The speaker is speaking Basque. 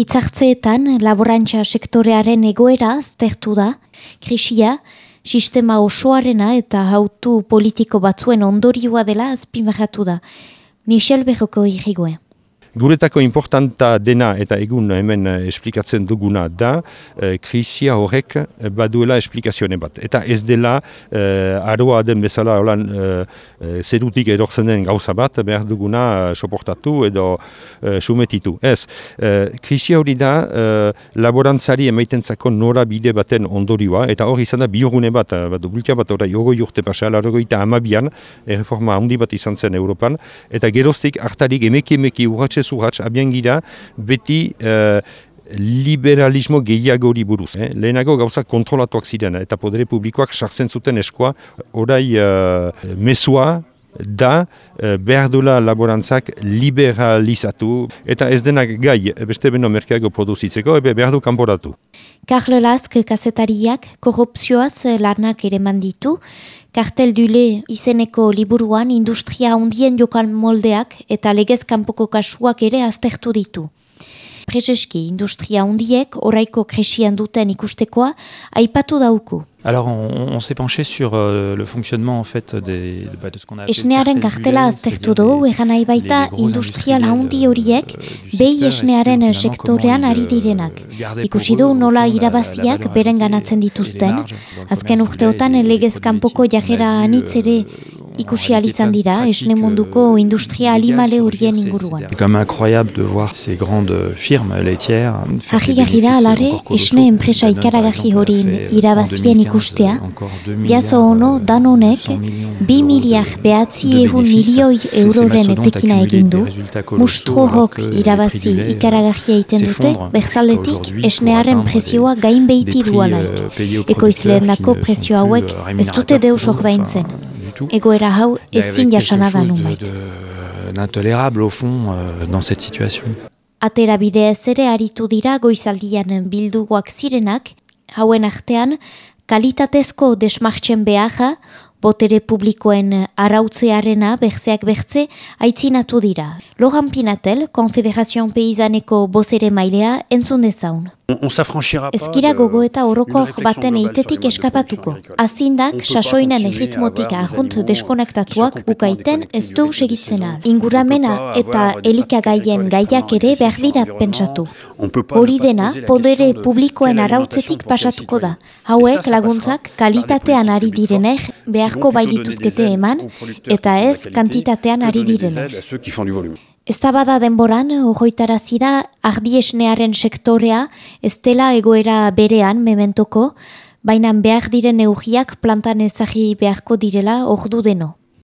Hitzartzeetan laborantza sektorearen egoera aztertu da, krisia, sistema osoarena eta hautu politiko batzuen ondorioa dela azpimarratu da. Michel Berroko irrigoen. Guretako importanta dena eta egun hemen eh, esplikatzen duguna da eh, krisia horrek eh, baduela esplikazione bat. Eta ez dela eh, aroa den bezala holan eh, zerutik edortzen den gauza bat behar duguna soportatu edo sumetitu. Ez, krisia hori da laborantzari emaitentzako nora bide baten ondorioa eta hori izan da biogune bat, bat dubultia bat ora jogo jurte pasa, largoita amabian, erreforma handi bat izan zen Europan, eta geroztik hartarik emeki emeki urratxe urratxe zurratx abiengira beti uh, liberalismo gehiagori buruz. Eh? Lehenago gauza kontrolatuak ziren eta podere publikoak sartzen zuten eskoa orai uh, mesua da uh, behar dula laborantzak liberalizatu eta ez denak gai beste beno merkeago produzitzeko ebe behar du kanporatu. Karlo Lask kazetariak korrupzioaz larnak ere manditu, Kartel dule izeneko liburuan industria hundien jokal moldeak eta legez kanpoko kasuak ere aztertu ditu. Prezeski, industria hundiek oraiko kresian duten ikustekoa aipatu dauku. Alors on, on s'est penché sur euh, le fonctionnement en fait des bah, de ce qu'on a Esnearen kartela aztertu du egan nahi baita industrial handi horiek behi esnearen sektorean ari direnak. Ikusi du nola irabaziak beren ganatzen dituzten, azken urteotan legez kanpoko jajera anitz ere ikusi izan dira esne munduko industria alimale horien inguruan. Comme incroyable de voir ces grandes firmes laitières. Ahigarri da alare esne enpresa ikaragarri horien irabazien ikustea, jaso ono dan honek bi miliak behatzi egun milioi euroren etekina egindu, mustro hok irabazi ikaragarria iten dute, berzaldetik esnearen prezioa gain behiti dualaik. Ekoizleen dako prezio hauek ez dute deus ordaintzen. Egoera hau ezin jasana da numait. Intolérable au fond euh, dans cette situation. Atera bide ez ere aritu dira goizaldian bildugoak zirenak, hauen artean kalitatezko desmartzen beharra, botere publikoen arautzearena berzeak bertze aitzinatu dira. Logan Pinatel, Konfederazion Peizaneko bozere mailea entzun dezaun. Ezkira gogo eta horoko baten eitetik eskapatuko. Azindak, sasoinen egitmotik ahunt deskonektatuak bukaiten ez du segitzena. Inguramena eta elikagaien gaiak ere behar dira pentsatu. Hori dena, podere publikoen arautzetik pasatuko da. Hauek laguntzak kalitatean ari direnek beharko bailituzkete eman eta ez kantitatean ari direnek. Ez bada denboran, ohoitarazi da, ardiesnearen sektorea, ez dela egoera berean, mementoko, baina behar diren eugiak plantan ezagi beharko direla ordu deno.